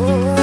oh.